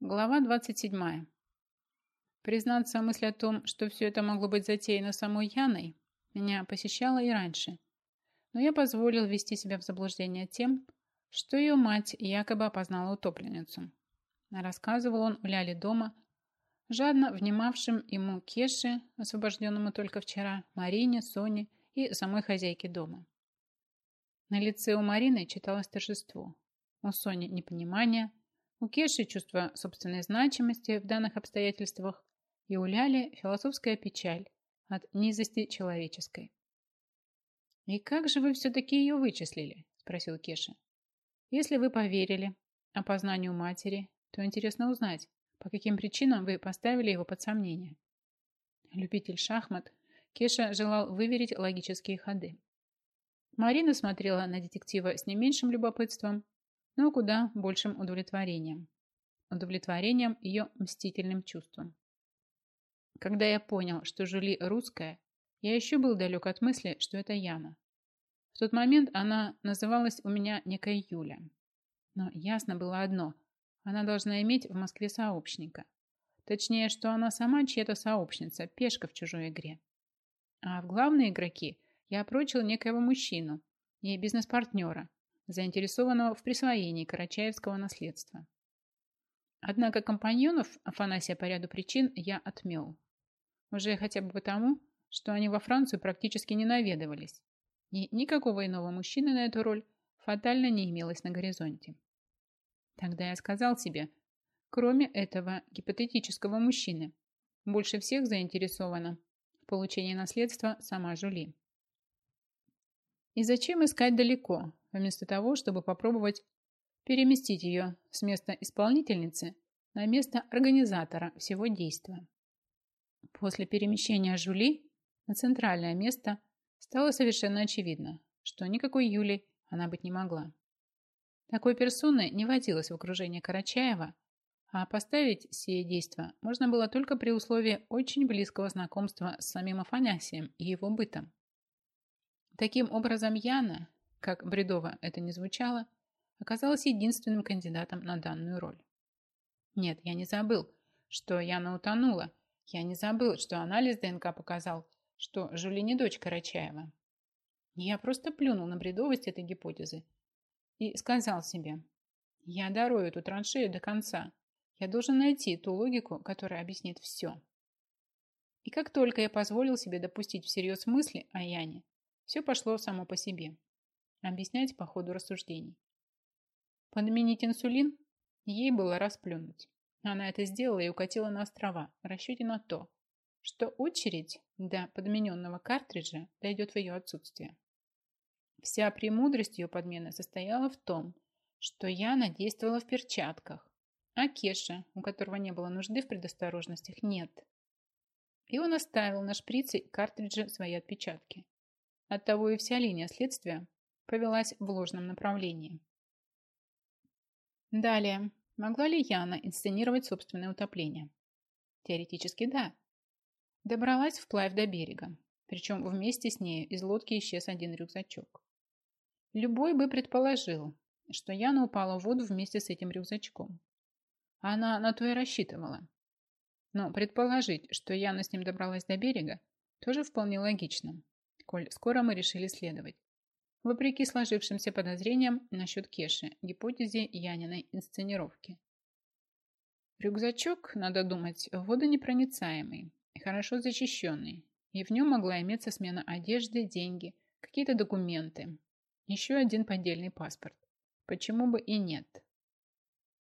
Глава 27. Признаться, мысль о том, что все это могло быть затеяно самой Яной, меня посещала и раньше. Но я позволил ввести себя в заблуждение тем, что ее мать якобы опознала утопленницу. Рассказывал он у Ляли дома, жадно внимавшим ему Кеше, освобожденному только вчера, Марине, Соне и самой хозяйке дома. На лице у Марины читалось торжество, у Сони непонимание – у Кеши чувство собственной значимости в данных обстоятельствах и у Ляли философская печаль от низости человеческой. «И как же вы все-таки ее вычислили?» – спросил Кеша. «Если вы поверили опознанию матери, то интересно узнать, по каким причинам вы поставили его под сомнение». Любитель шахмат, Кеша желал выверить логические ходы. Марина смотрела на детектива с не меньшим любопытством, но куда большим удовлетворением. Удовлетворением ее мстительным чувством. Когда я понял, что Жули русская, я еще был далек от мысли, что это Яна. В тот момент она называлась у меня некой Юля. Но ясно было одно – она должна иметь в Москве сообщника. Точнее, что она сама чья-то сообщница, пешка в чужой игре. А в главные игроки я опрочил некоего мужчину и бизнес-партнера, заинтересованного в присвоении карачаевского наследства. Однако компаньонов Афанасия по ряду причин я отмел. Уже хотя бы потому, что они во Францию практически не наведывались, и никакого иного мужчины на эту роль фатально не имелось на горизонте. Тогда я сказал себе, кроме этого гипотетического мужчины, больше всех заинтересована в получении наследства сама Жули. И зачем искать далеко, вместо того, чтобы попробовать переместить ее с места исполнительницы на место организатора всего действия? После перемещения Жули на центральное место стало совершенно очевидно, что никакой Юли она быть не могла. Такой персоны не водилось в окружении Карачаева, а поставить сие действо можно было только при условии очень близкого знакомства с самим Афанасием и его бытом. Таким образом, Яна, как бредово это ни звучало, оказалась единственным кандидатом на данную роль. Нет, я не забыл, что Яна утонула. Я не забыл, что анализ ДНК показал, что Жули не дочь Карачаева. Я просто плюнул на бредовость этой гипотезы и сказал себе, я дарую эту траншею до конца. Я должен найти ту логику, которая объяснит все. И как только я позволил себе допустить всерьез мысли о Яне, все пошло само по себе. Объяснять по ходу рассуждений. Подменить инсулин ей было расплюнуть. Она это сделала и укатила на острова в расчете на то, что очередь до подмененного картриджа дойдет в ее отсутствие. Вся премудрость ее подмены состояла в том, что Яна действовала в перчатках, а Кеша, у которого не было нужды в предосторожностях, нет. И он оставил на шприце картриджа свои отпечатки. Оттого и вся линия следствия повелась в ложном направлении. Далее. Могла ли Яна инсценировать собственное утопление? Теоретически да. Добралась вплавь до берега, причем вместе с ней из лодки исчез один рюкзачок. Любой бы предположил, что Яна упала в воду вместе с этим рюкзачком. Она на то и рассчитывала. Но предположить, что Яна с ним добралась до берега, тоже вполне логично, коль скоро мы решили следовать. Вопреки сложившимся подозрениям насчет Кеши, гипотезе Яниной инсценировки. Рюкзачок, надо думать, водонепроницаемый, хорошо защищенный, и в нем могла иметься смена одежды, деньги, какие-то документы, еще один поддельный паспорт. Почему бы и нет?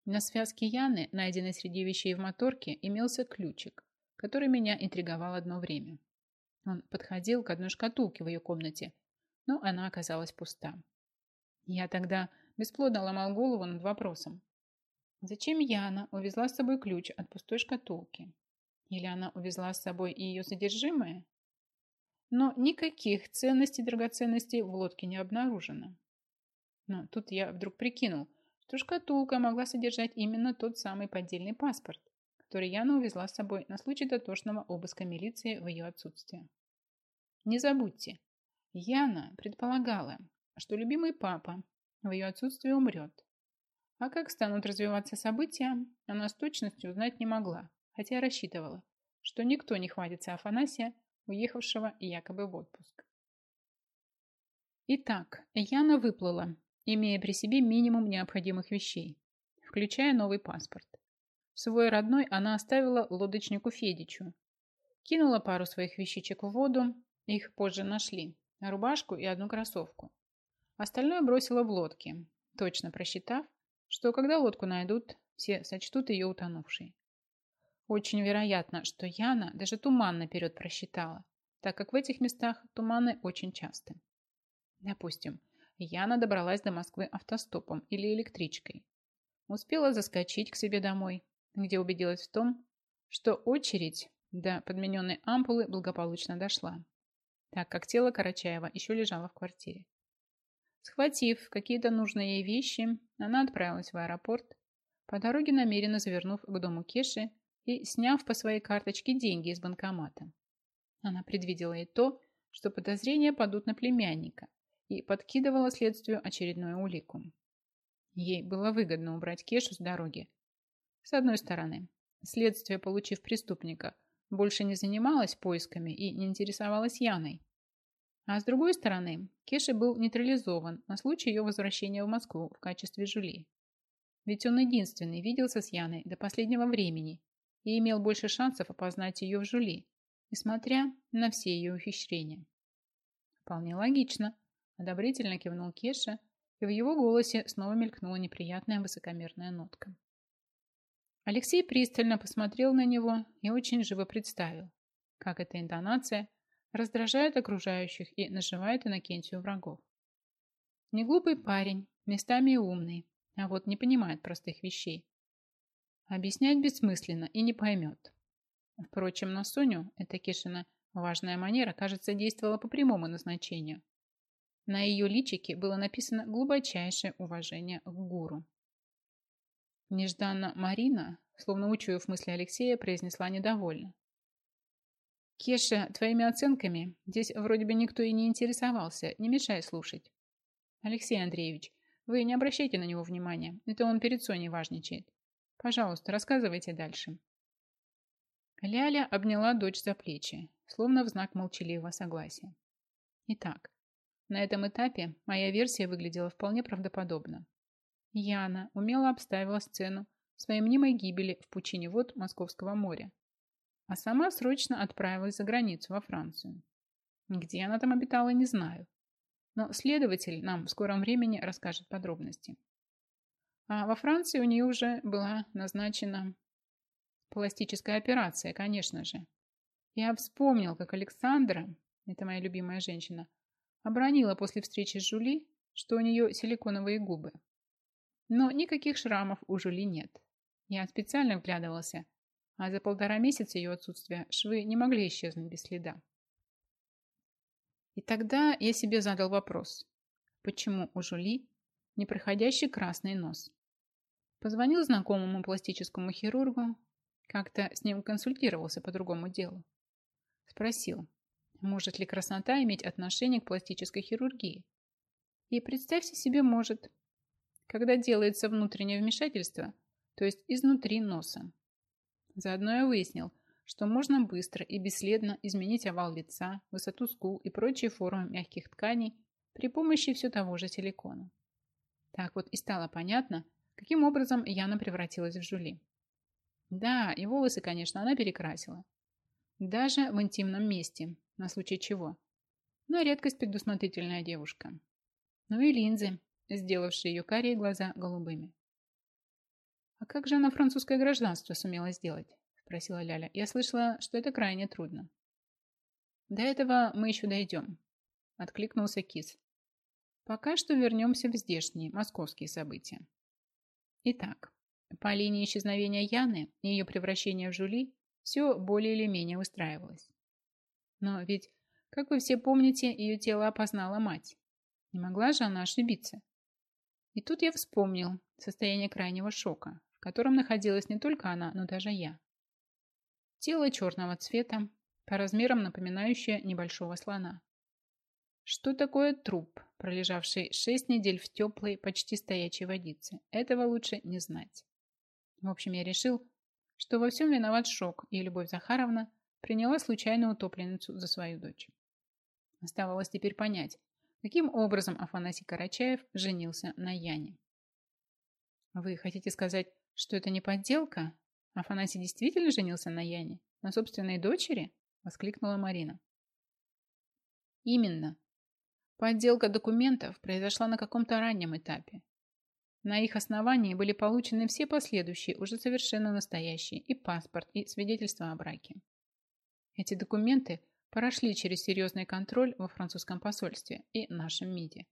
На связке Яны, найденной среди вещей в моторке, имелся ключик, который меня интриговал одно время. Он подходил к одной шкатулке в ее комнате, но она оказалась пуста. Я тогда бесплодно ломал голову над вопросом. Зачем Яна увезла с собой ключ от пустой шкатулки? Или она увезла с собой и ее содержимое? Но никаких ценностей драгоценностей в лодке не обнаружено. Но тут я вдруг прикинул, что шкатулка могла содержать именно тот самый поддельный паспорт, который Яна увезла с собой на случай дотошного обыска милиции в ее отсутствие. Не забудьте, Яна предполагала, что любимый папа в ее отсутствие умрет, А как станут развиваться события, она с точностью узнать не могла, хотя рассчитывала, что никто не хватится Афанасия, уехавшего якобы в отпуск. Итак, Яна выплыла, имея при себе минимум необходимых вещей, включая новый паспорт. Свой родной она оставила лодочнику Федичу. Кинула пару своих вещичек в воду, их позже нашли, рубашку и одну кроссовку. Остальное бросила в лодки, точно просчитав, что когда лодку найдут, все сочтут ее утонувшей. Очень вероятно, что Яна даже туман наперед просчитала, так как в этих местах туманы очень часты. Допустим, Яна добралась до Москвы автостопом или электричкой. Успела заскочить к себе домой, где убедилась в том, что очередь до подмененной ампулы благополучно дошла, так как тело Карачаева еще лежало в квартире. Схватив какие-то нужные ей вещи, она отправилась в аэропорт, по дороге намеренно завернув к дому Кеши и сняв по своей карточке деньги из банкомата. Она предвидела и то, что подозрения падут на племянника и подкидывала следствию очередную улику. Ей было выгодно убрать Кешу с дороги. С одной стороны, следствие, получив преступника, больше не занималось поисками и не интересовалось Яной. А с другой стороны, Кеша был нейтрализован на случай ее возвращения в Москву в качестве жюли. Ведь он единственный виделся с Яной до последнего времени и имел больше шансов опознать ее в жюли, несмотря на все ее ухищрения. Вполне логично, одобрительно кивнул Кеша, и в его голосе снова мелькнула неприятная высокомерная нотка. Алексей пристально посмотрел на него и очень живо представил, как эта интонация – раздражает окружающих и наживает Иннокентию врагов. Неглупый парень, местами и умный, а вот не понимает простых вещей. Объяснять бессмысленно и не поймет. Впрочем, на Соню эта Кишина важная манера, кажется, действовала по прямому назначению. На ее личике было написано глубочайшее уважение к гуру. Нежданно Марина, словно учуяв мысли Алексея, произнесла недовольно. Кеша, твоими оценками здесь вроде бы никто и не интересовался, не мешай слушать. Алексей Андреевич, вы не обращайте на него внимания, это он перед Соней важничает. Пожалуйста, рассказывайте дальше. Ляля обняла дочь за плечи, словно в знак молчаливого согласия. Итак, на этом этапе моя версия выглядела вполне правдоподобно. Яна умело обставила сцену своей мнимой гибели в пучине вод Московского моря, а сама срочно отправилась за границу, во Францию. Где она там обитала, не знаю. Но следователь нам в скором времени расскажет подробности. А во Франции у нее уже была назначена пластическая операция, конечно же. Я вспомнил, как Александра, это моя любимая женщина, обронила после встречи с Жули, что у нее силиконовые губы. Но никаких шрамов у Жули нет. Я специально вглядывался, а за полтора месяца ее отсутствия швы не могли исчезнуть без следа. И тогда я себе задал вопрос, почему у Жули непроходящий красный нос? Позвонил знакомому пластическому хирургу, как-то с ним консультировался по другому делу. Спросил, может ли краснота иметь отношение к пластической хирургии. И представьте себе, может, когда делается внутреннее вмешательство, то есть изнутри носа. Заодно я выяснил, что можно быстро и бесследно изменить овал лица, высоту скул и прочие формы мягких тканей при помощи все того же силикона. Так вот и стало понятно, каким образом Яна превратилась в Жули. Да, и волосы, конечно, она перекрасила. Даже в интимном месте, на случай чего. Но редкость предусмотрительная девушка. Ну и линзы, сделавшие ее карие глаза голубыми. «А как же она французское гражданство сумела сделать?» – спросила Ляля. «Я слышала, что это крайне трудно». «До этого мы еще дойдем», – откликнулся Кис. «Пока что вернемся в здешние, московские события». Итак, по линии исчезновения Яны и ее превращения в Жули все более или менее устраивалось. Но ведь, как вы все помните, ее тело опознала мать. Не могла же она ошибиться. И тут я вспомнил состояние крайнего шока, котором находилась не только она, но даже я. Тело черного цвета, по размерам напоминающее небольшого слона. Что такое труп, пролежавший шесть недель в теплой, почти стоячей водице? Этого лучше не знать. В общем, я решил, что во всем виноват шок, и Любовь Захаровна приняла случайную утопленницу за свою дочь. Оставалось теперь понять, каким образом Афанасий Карачаев женился на Яне. Вы хотите сказать, что это не подделка? Афанасий действительно женился на Яне? На собственной дочери? Воскликнула Марина. Именно. Подделка документов произошла на каком-то раннем этапе. На их основании были получены все последующие, уже совершенно настоящие, и паспорт, и свидетельство о браке. Эти документы прошли через серьезный контроль во французском посольстве и нашем МИДе.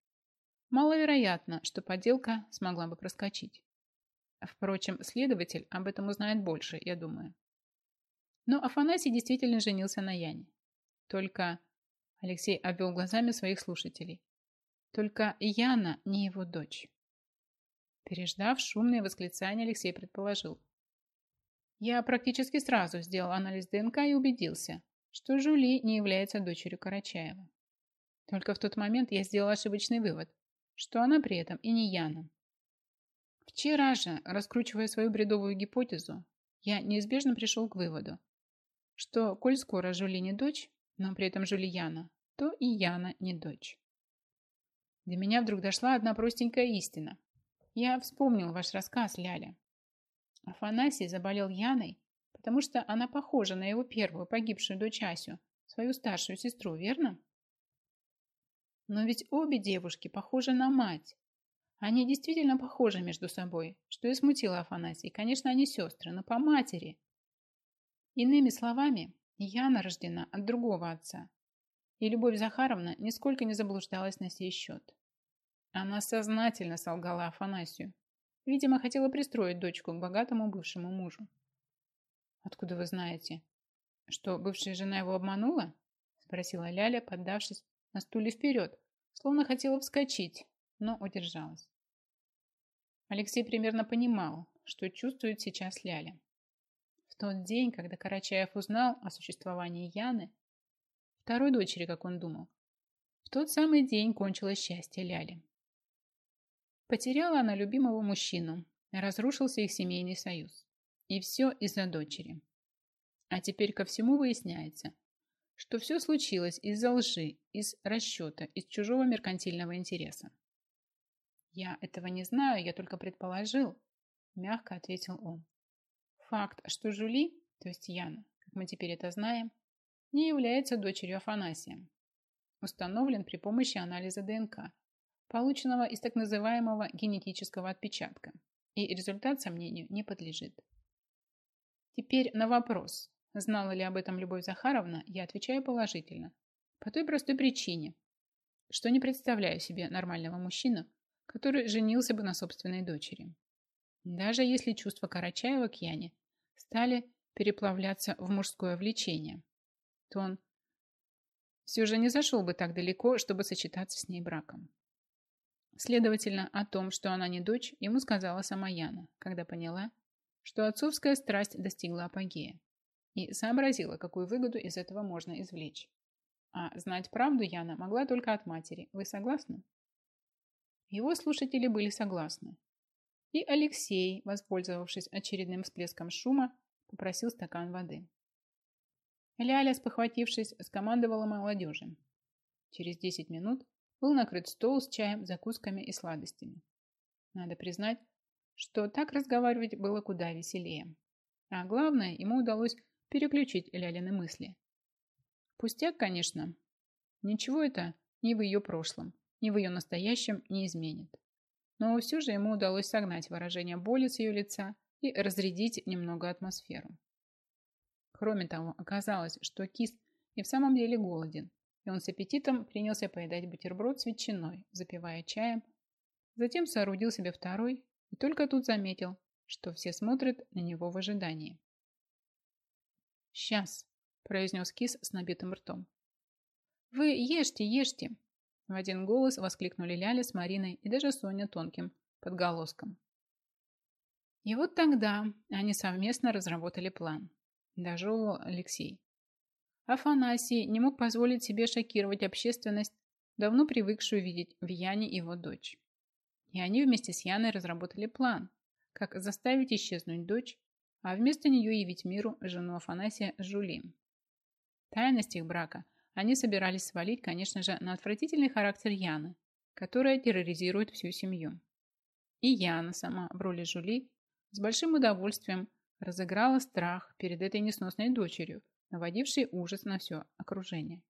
Маловероятно, что подделка смогла бы проскочить. Впрочем, следователь об этом узнает больше, я думаю. Но Афанасий действительно женился на Яне. Только Алексей обвел глазами своих слушателей. Только Яна не его дочь. Переждав шумные восклицания, Алексей предположил. Я практически сразу сделал анализ ДНК и убедился, что Жули не является дочерью Карачаева. Только в тот момент я сделал ошибочный вывод, что она при этом и не Яна. Вчера же, раскручивая свою бредовую гипотезу, я неизбежно пришел к выводу, что, коль скоро Жули не дочь, но при этом Жули Яна, то и Яна не дочь. До меня вдруг дошла одна простенькая истина. Я вспомнил ваш рассказ, Ляля. Афанасий заболел Яной, потому что она похожа на его первую погибшую дочь Асю, свою старшую сестру, верно? Но ведь обе девушки похожи на мать. Они действительно похожи между собой, что и смутило Афанасий. Конечно, они сестры, но по матери. Иными словами, Яна рождена от другого отца. И Любовь Захаровна нисколько не заблуждалась на сей счет. Она сознательно солгала Афанасию. Видимо, хотела пристроить дочку к богатому бывшему мужу. «Откуда вы знаете?» «Что, бывшая жена его обманула?» Спросила Ляля, поддавшись на стуле вперед, словно хотела вскочить, но удержалась. Алексей примерно понимал, что чувствует сейчас Ляля. В тот день, когда Карачаев узнал о существовании Яны, второй дочери, как он думал, в тот самый день кончилось счастье Ляли. Потеряла она любимого мужчину, разрушился их семейный союз. И все из-за дочери. А теперь ко всему выясняется, что все случилось из-за лжи, из расчета, из чужого меркантильного интереса. «Я этого не знаю, я только предположил», – мягко ответил он. «Факт, что Жули, то есть Яна, как мы теперь это знаем, не является дочерью Афанасия, установлен при помощи анализа ДНК, полученного из так называемого генетического отпечатка, и результат сомнению не подлежит. Теперь на вопрос, знала ли об этом Любовь Захаровна, я отвечаю положительно. По той простой причине, что не представляю себе нормального мужчину, который женился бы на собственной дочери. Даже если чувства Карачаева к Яне стали переплавляться в мужское влечение, то он все же не зашел бы так далеко, чтобы сочетаться с ней браком. Следовательно, о том, что она не дочь, ему сказала сама Яна, когда поняла, что отцовская страсть достигла апогея и сообразила, какую выгоду из этого можно извлечь. А знать правду Яна могла только от матери. Вы согласны? Его слушатели были согласны. И Алексей, воспользовавшись очередным всплеском шума, попросил стакан воды. Ляля, спохватившись, скомандовала молодежи. Через 10 минут был накрыт стол с чаем, закусками и сладостями. Надо признать, что так разговаривать было куда веселее. А главное, ему удалось переключить Лялины мысли. Пустяк, конечно. Ничего это ни в ее прошлом, ни в ее настоящем не изменит. Но все же ему удалось согнать выражение боли с ее лица и разрядить немного атмосферу. Кроме того, оказалось, что кис и в самом деле голоден, и он с аппетитом принялся поедать бутерброд с ветчиной, запивая чаем. Затем соорудил себе второй и только тут заметил, что все смотрят на него в ожидании. «Сейчас», – произнес кис с набитым ртом. «Вы ешьте, ешьте!» В один голос воскликнули Ляля с Мариной и даже Соня тонким подголоском. И вот тогда они совместно разработали план. Дожевывал Алексей. Афанасий не мог позволить себе шокировать общественность давно привыкшую видеть в Яне его дочь. И они вместе с Яной разработали план, как заставить исчезнуть дочь, а вместо нее явить миру жену Афанасия Жули. Тайность их брака они собирались свалить, конечно же, на отвратительный характер Яны, которая терроризирует всю семью. И Яна сама в роли Жули с большим удовольствием разыграла страх перед этой несносной дочерью, наводившей ужас на все окружение.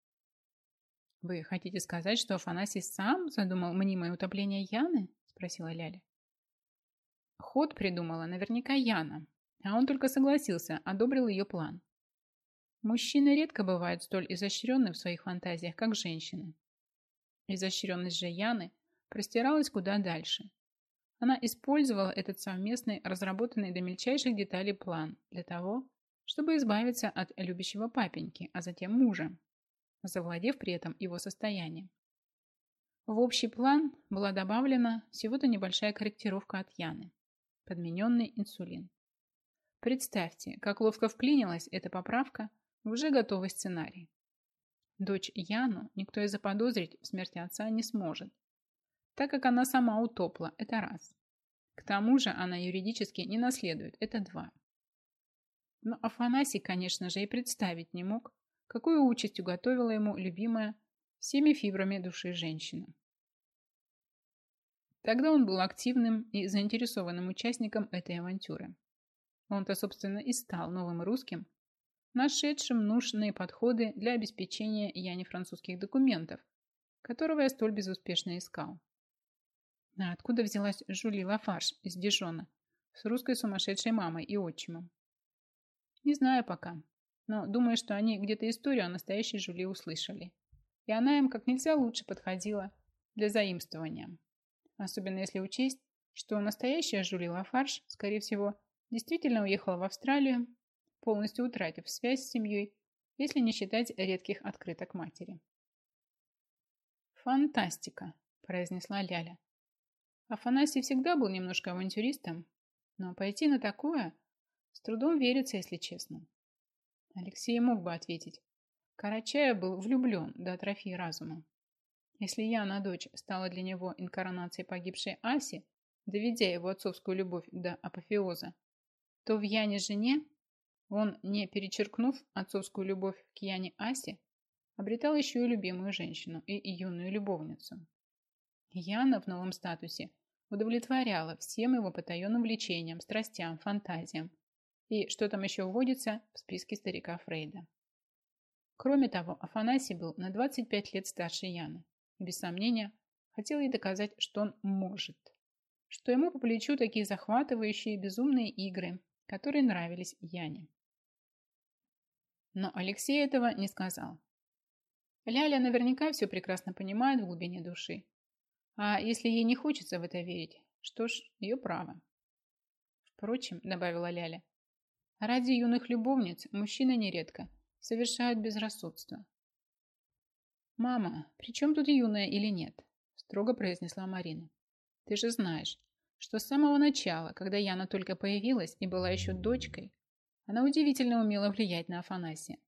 «Вы хотите сказать, что Афанасий сам задумал мнимое утопление Яны?» – спросила Ляля. Ход придумала наверняка Яна, а он только согласился, одобрил ее план. Мужчины редко бывают столь изощренны в своих фантазиях, как женщины. Изощренность же Яны простиралась куда дальше. Она использовала этот совместный, разработанный до мельчайших деталей план для того, чтобы избавиться от любящего папеньки, а затем мужа, завладев при этом его состоянием. В общий план была добавлена всего-то небольшая корректировка от Яны, подмененный инсулин. Представьте, как ловко вклинилась эта поправка в уже готовый сценарий. Дочь Яну никто и заподозрить в смерти отца не сможет, так как она сама утопла, это раз. К тому же она юридически не наследует, это два. Но Афанасий, конечно же, и представить не мог, какую участь уготовила ему любимая всеми фибрами души женщина. Тогда он был активным и заинтересованным участником этой авантюры. Он-то, собственно, и стал новым русским, нашедшим нужные подходы для обеспечения Яне французских документов, которого я столь безуспешно искал. А откуда взялась Жули Лафарш из Дижона с русской сумасшедшей мамой и отчимом? Не знаю пока, но думаю, что они где-то историю о настоящей Жули услышали. И она им как нельзя лучше подходила для заимствования. Особенно если учесть, что настоящая Жули Лафарш, скорее всего, действительно уехала в Австралию, полностью утратив связь с семьей, если не считать редких открыток матери. «Фантастика!» – произнесла Ляля. Афанасий всегда был немножко авантюристом, но пойти на такое с трудом верится, если честно. Алексей мог бы ответить. Карачаев был влюблен до атрофии разума. Если я на дочь стала для него инкарнацией погибшей Аси, доведя его отцовскую любовь до апофеоза, то в Яне жене он, не перечеркнув отцовскую любовь к Яне Асе, обретал еще и любимую женщину и юную любовницу. Яна в новом статусе удовлетворяла всем его потаенным влечениям, страстям, фантазиям и что там еще вводится в списке старика Фрейда. Кроме того, Афанасий был на 25 лет старше Яны. Без сомнения, хотел ей доказать, что он может, что ему по плечу такие захватывающие безумные игры, которые нравились Яне. Но Алексей этого не сказал. Ляля наверняка все прекрасно понимает в глубине души а если ей не хочется в это верить, что ж, ее право. Впрочем, добавила Ляля, ради юных любовниц мужчины нередко совершают безрассудство. «Мама, при чем тут юная или нет?» строго произнесла Марина. «Ты же знаешь, что с самого начала, когда Яна только появилась и была еще дочкой, она удивительно умела влиять на Афанасия.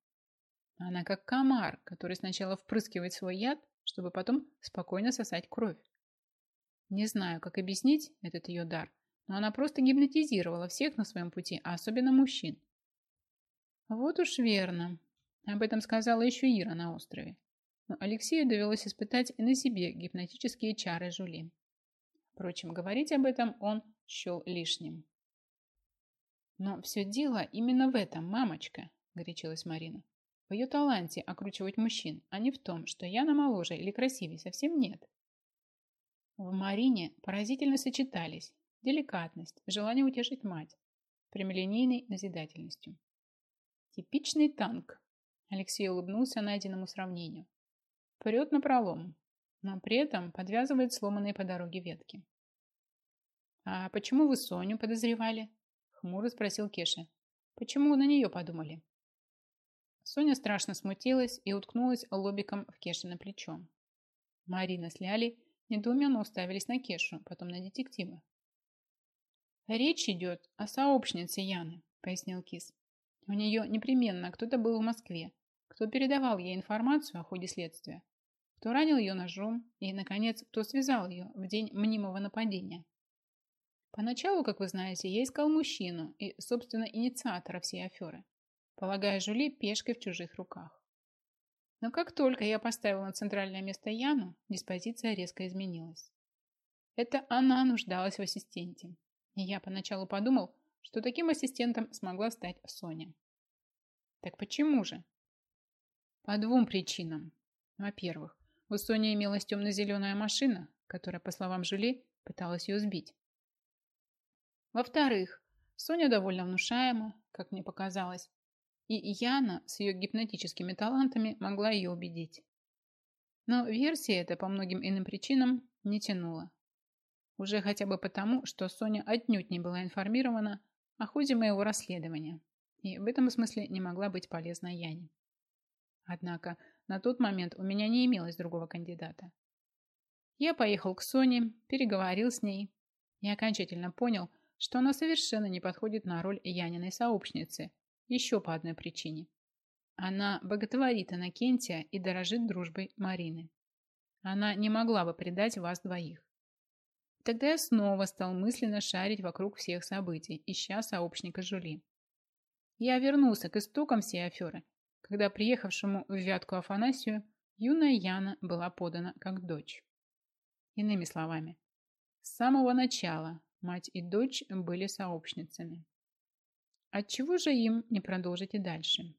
Она как комар, который сначала впрыскивает свой яд, чтобы потом спокойно сосать кровь. Не знаю, как объяснить этот ее дар, но она просто гипнотизировала всех на своем пути, а особенно мужчин. Вот уж верно. Об этом сказала еще Ира на острове. Но Алексею довелось испытать и на себе гипнотические чары Жули. Впрочем, говорить об этом он счел лишним. «Но все дело именно в этом, мамочка», – горячилась Марина. «В ее таланте окручивать мужчин, а не в том, что я на моложе или красивее совсем нет. В Марине поразительно сочетались деликатность, желание утешить мать, прямолинейной назидательностью. Типичный танк. Алексей улыбнулся найденному сравнению. Прет на пролом, но при этом подвязывает сломанные по дороге ветки. «А почему вы Соню подозревали?» Хмуро спросил Кеша. «Почему на нее подумали?» Соня страшно смутилась и уткнулась лобиком в Кеше на плечо. Марина с Лялей недоуменно уставились на Кешу, потом на детектива. «Речь идет о сообщнице Яны», — пояснил Кис. «У нее непременно кто-то был в Москве, кто передавал ей информацию о ходе следствия, кто ранил ее ножом и, наконец, кто связал ее в день мнимого нападения. Поначалу, как вы знаете, я искал мужчину и, собственно, инициатора всей аферы, полагая Жули пешкой в чужих руках. Но как только я поставил на центральное место Яну, диспозиция резко изменилась. Это она нуждалась в ассистенте. И я поначалу подумал, что таким ассистентом смогла стать Соня. Так почему же? По двум причинам. Во-первых, у Сони имелась темно-зеленая машина, которая, по словам Жюли, пыталась ее сбить. Во-вторых, Соня довольно внушаема, как мне показалось, и Яна с ее гипнотическими талантами могла ее убедить. Но версия эта по многим иным причинам не тянула. Уже хотя бы потому, что Соня отнюдь не была информирована о ходе моего расследования и в этом смысле не могла быть полезна Яне. Однако на тот момент у меня не имелось другого кандидата. Я поехал к Соне, переговорил с ней и окончательно понял, что она совершенно не подходит на роль Яниной сообщницы, еще по одной причине. Она боготворит Иннокентия и дорожит дружбой Марины. Она не могла бы предать вас двоих. Тогда я снова стал мысленно шарить вокруг всех событий, ища сообщника Жули. Я вернулся к истокам всей аферы когда приехавшему в Вятку Афанасию юная Яна была подана как дочь. Иными словами, с самого начала мать и дочь были сообщницами. Отчего же им не продолжить и дальше?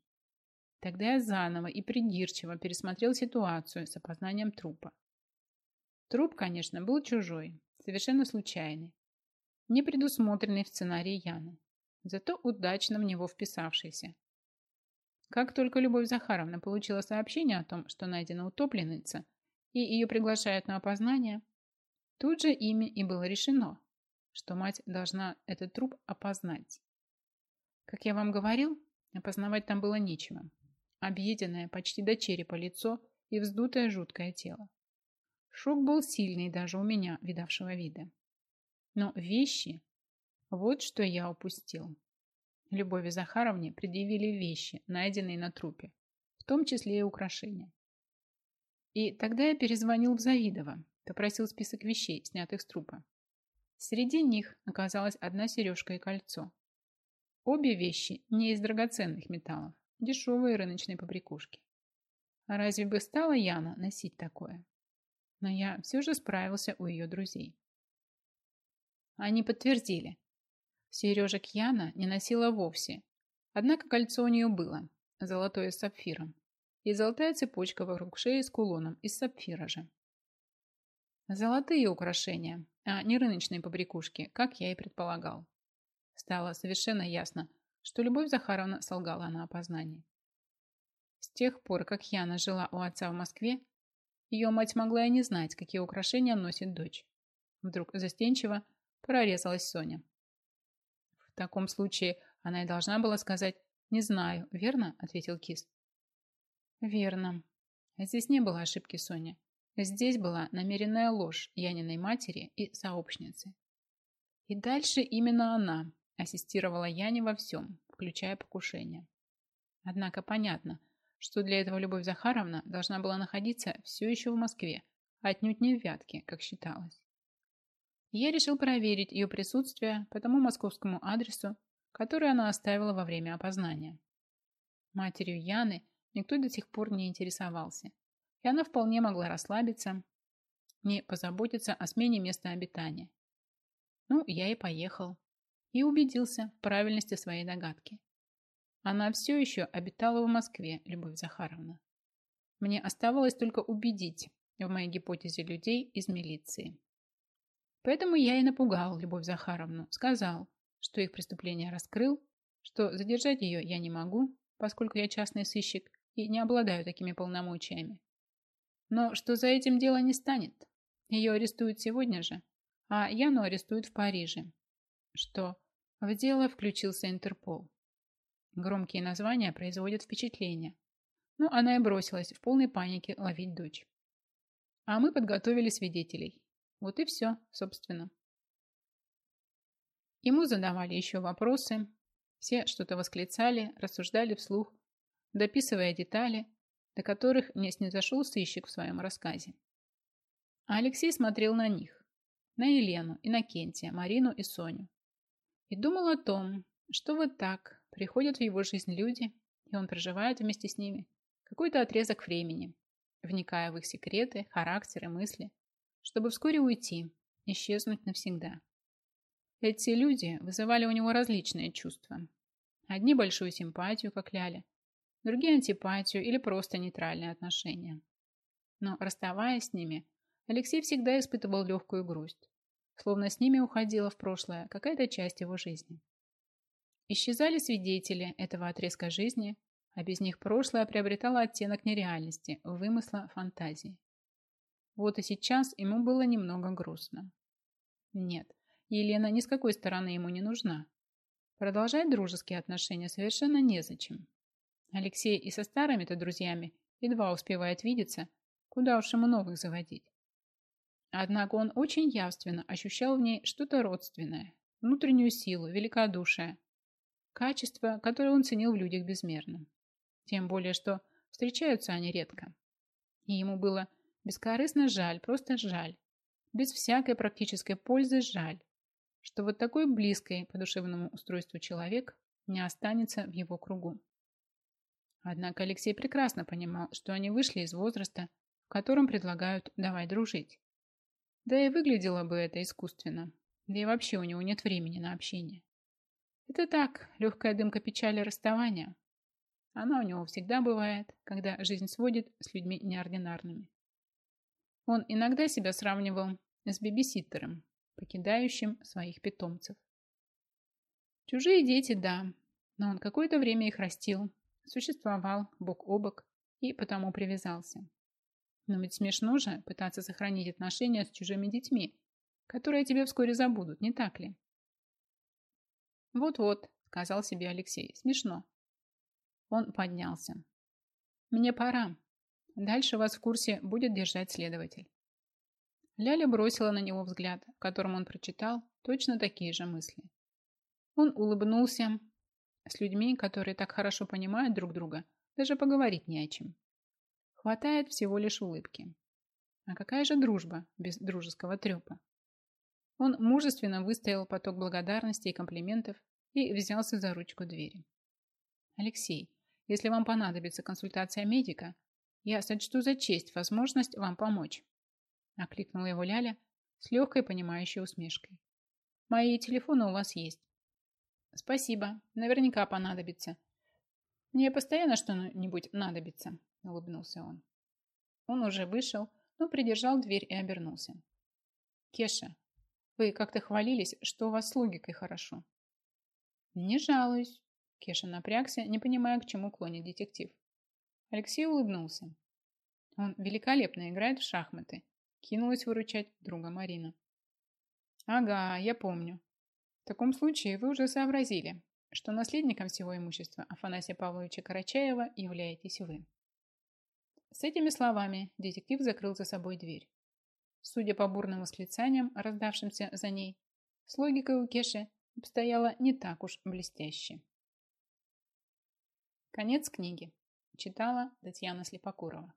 Тогда я заново и придирчиво пересмотрел ситуацию с опознанием трупа. Труп, конечно, был чужой, совершенно случайный, не предусмотренный в сценарии Яны, зато удачно в него вписавшийся. Как только Любовь Захаровна получила сообщение о том, что найдена утопленница, и ее приглашают на опознание, тут же ими и было решено, что мать должна этот труп опознать. Как я вам говорил, опознавать там было нечего. Объеденное почти до черепа лицо и вздутое жуткое тело. Шок был сильный даже у меня, видавшего вида. Но вещи, вот что я упустил. Любови Захаровне предъявили вещи, найденные на трупе, в том числе и украшения. И тогда я перезвонил в Завидово, попросил список вещей, снятых с трупа. Среди них оказалась одна сережка и кольцо. Обе вещи не из драгоценных металлов, дешевые рыночные побрякушки. А разве бы стала Яна носить такое? Но я все же справился у ее друзей. Они подтвердили, Сережек Яна не носила вовсе. Однако кольцо у нее было, золотое с сапфиром, и золотая цепочка вокруг шеи с кулоном из сапфира же. Золотые украшения, а не рыночные побрякушки, как я и предполагал. Стало совершенно ясно, что Любовь Захаровна солгала на опознании. С тех пор, как Яна жила у отца в Москве, ее мать могла и не знать, какие украшения носит дочь. Вдруг застенчиво прорезалась Соня. В таком случае она и должна была сказать «не знаю», верно?» – ответил Кис. Верно. Здесь не было ошибки Сони. Здесь была намеренная ложь Яниной матери и сообщницы. И дальше именно она ассистировала Яне во всем, включая покушение. Однако понятно, что для этого Любовь Захаровна должна была находиться все еще в Москве, а отнюдь не в Вятке, как считалось я решил проверить ее присутствие по тому московскому адресу, который она оставила во время опознания. Матерью Яны никто до сих пор не интересовался, и она вполне могла расслабиться, не позаботиться о смене места обитания. Ну, я и поехал, и убедился в правильности своей догадки. Она все еще обитала в Москве, Любовь Захаровна. Мне оставалось только убедить в моей гипотезе людей из милиции. Поэтому я и напугал Любовь Захаровну, сказал, что их преступление раскрыл, что задержать ее я не могу, поскольку я частный сыщик и не обладаю такими полномочиями. Но что за этим дело не станет. Ее арестуют сегодня же, а Яну арестуют в Париже. Что в дело включился Интерпол. Громкие названия производят впечатление. Ну, она и бросилась в полной панике ловить дочь. А мы подготовили свидетелей. Вот и все, собственно. Ему задавали еще вопросы. Все что-то восклицали, рассуждали вслух, дописывая детали, до которых не снизошел сыщик в своем рассказе. А Алексей смотрел на них, на Елену, Иннокентия, Марину и Соню. И думал о том, что вот так приходят в его жизнь люди, и он проживает вместе с ними какой-то отрезок времени, вникая в их секреты, характеры, мысли, чтобы вскоре уйти, исчезнуть навсегда. Эти люди вызывали у него различные чувства. Одни большую симпатию, как Ляля, другие антипатию или просто нейтральные отношения. Но расставаясь с ними, Алексей всегда испытывал легкую грусть, словно с ними уходила в прошлое какая-то часть его жизни. Исчезали свидетели этого отрезка жизни, а без них прошлое приобретало оттенок нереальности, вымысла, фантазии. Вот и сейчас ему было немного грустно. Нет, Елена ни с какой стороны ему не нужна. Продолжать дружеские отношения совершенно незачем. Алексей и со старыми-то друзьями едва успевает видеться, куда уж ему новых заводить. Однако он очень явственно ощущал в ней что-то родственное, внутреннюю силу, великодушие, качество, которое он ценил в людях безмерно. Тем более, что встречаются они редко. И ему было бескорыстно жаль, просто жаль, без всякой практической пользы жаль, что вот такой близкой по душевному устройству человек не останется в его кругу. Однако Алексей прекрасно понимал, что они вышли из возраста, в котором предлагают «давай дружить». Да и выглядело бы это искусственно. Да и вообще у него нет времени на общение. Это так, легкая дымка печали расставания. Она у него всегда бывает, когда жизнь сводит с людьми неординарными. Он иногда себя сравнивал с бибиситтером, покидающим своих питомцев. Чужие дети, да, но он какое-то время их растил, существовал бок о бок и потому привязался. Но ведь смешно же пытаться сохранить отношения с чужими детьми, которые тебе вскоре забудут, не так ли? Вот-вот, сказал себе Алексей, смешно. Он поднялся. Мне пора. Дальше вас в курсе будет держать следователь. Ляля бросила на него взгляд, в котором он прочитал точно такие же мысли. Он улыбнулся. С людьми, которые так хорошо понимают друг друга, даже поговорить не о чем. Хватает всего лишь улыбки. А какая же дружба без дружеского трепа? Он мужественно выстоял поток благодарности и комплиментов и взялся за ручку двери. «Алексей, если вам понадобится консультация медика, я сочту за честь возможность вам помочь», окликнула его Ляля с легкой понимающей усмешкой. «Мои телефоны у вас есть». «Спасибо, наверняка понадобится. Мне постоянно что-нибудь надобится», – улыбнулся он. Он уже вышел, но придержал дверь и обернулся. «Кеша, вы как-то хвалились, что у вас с логикой хорошо». «Не жалуюсь», – Кеша напрягся, не понимая, к чему клонит детектив. Алексей улыбнулся. Он великолепно играет в шахматы. Кинулась выручать друга Марина. «Ага, я помню. В таком случае вы уже сообразили, что наследником всего имущества Афанасия Павловича Карачаева являетесь вы». С этими словами детектив закрыл за собой дверь. Судя по бурным восклицаниям, раздавшимся за ней, с логикой у Кеши обстояло не так уж блестяще. Конец книги. Читала Татьяна Слепокурова.